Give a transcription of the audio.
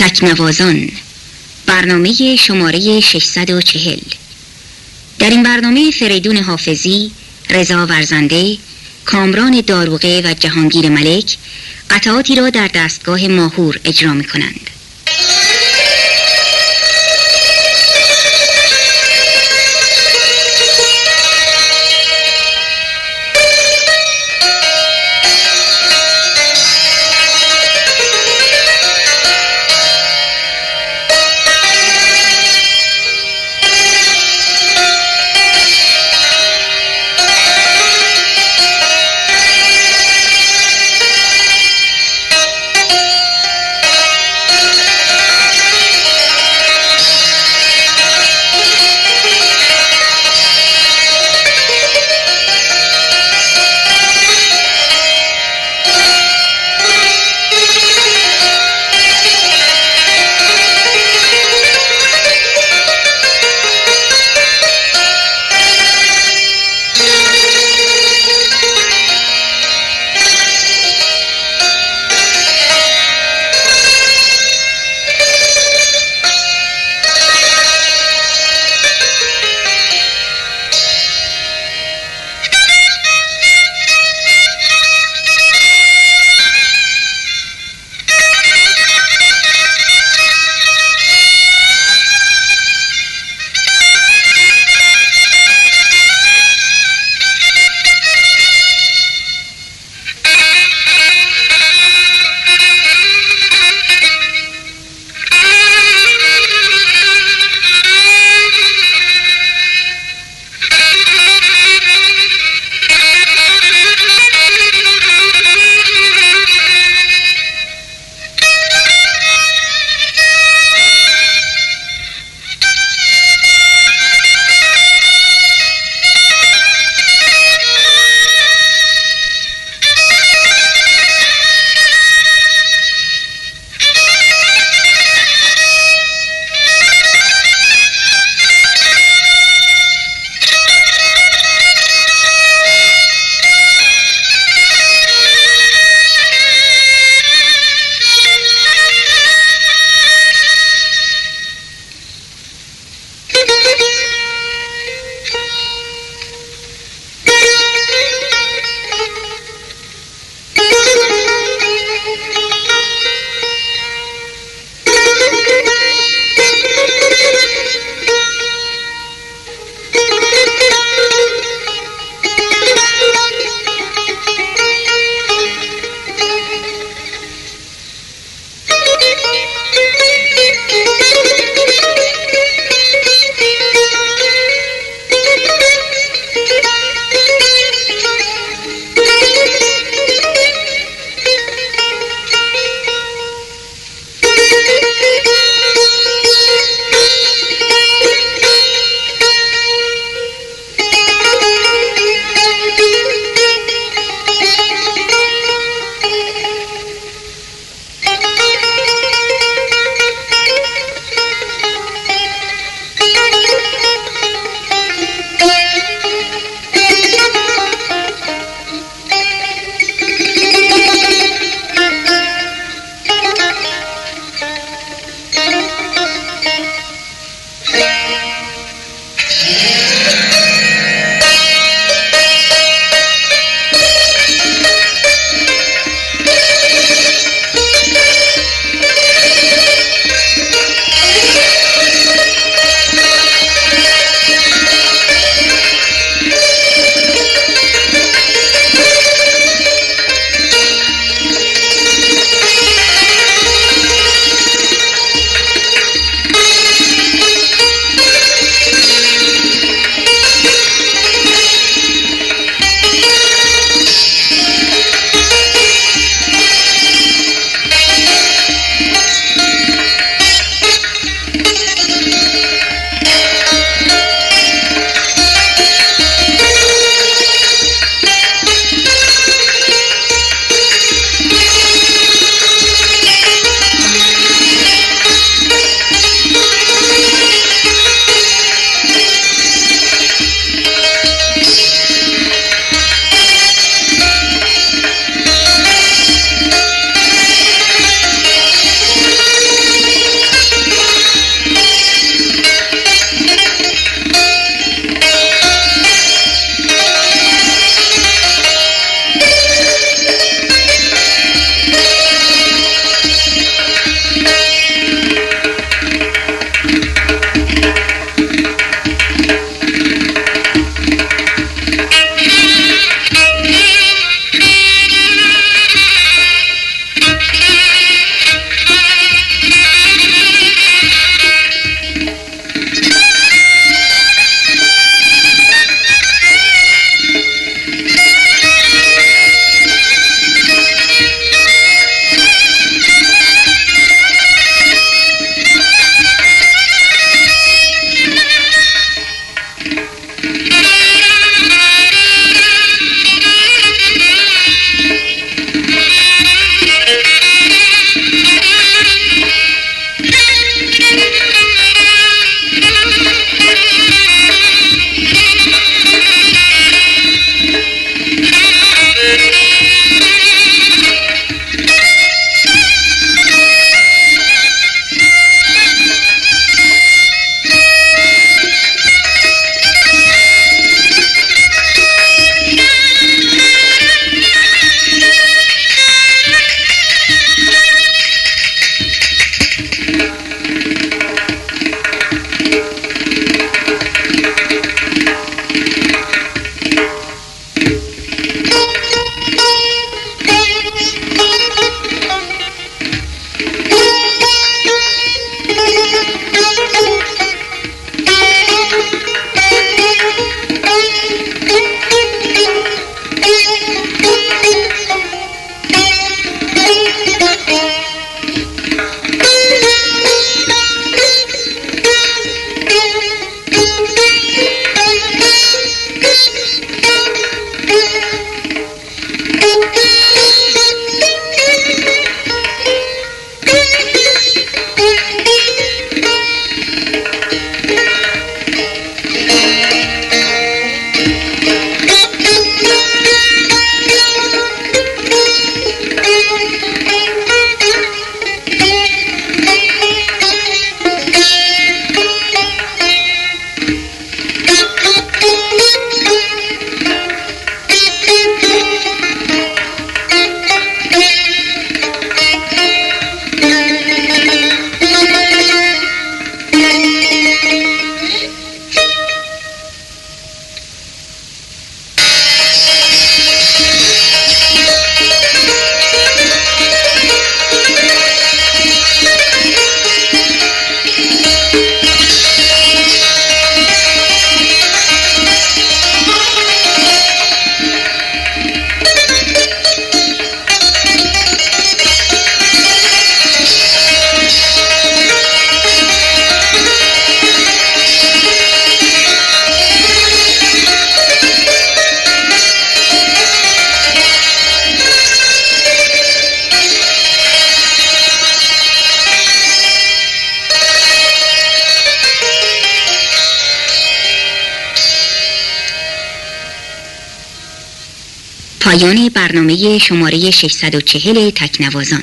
تکنوازان برنامه شماره 640 در این برنامه فریدون حافظی، رضا ورزنده، کامران داروغه و جهانگیر ملک قطعاتی را در دستگاه ماهور اجرا می کنند. پایان برنامه شماره 640 تکنوازان.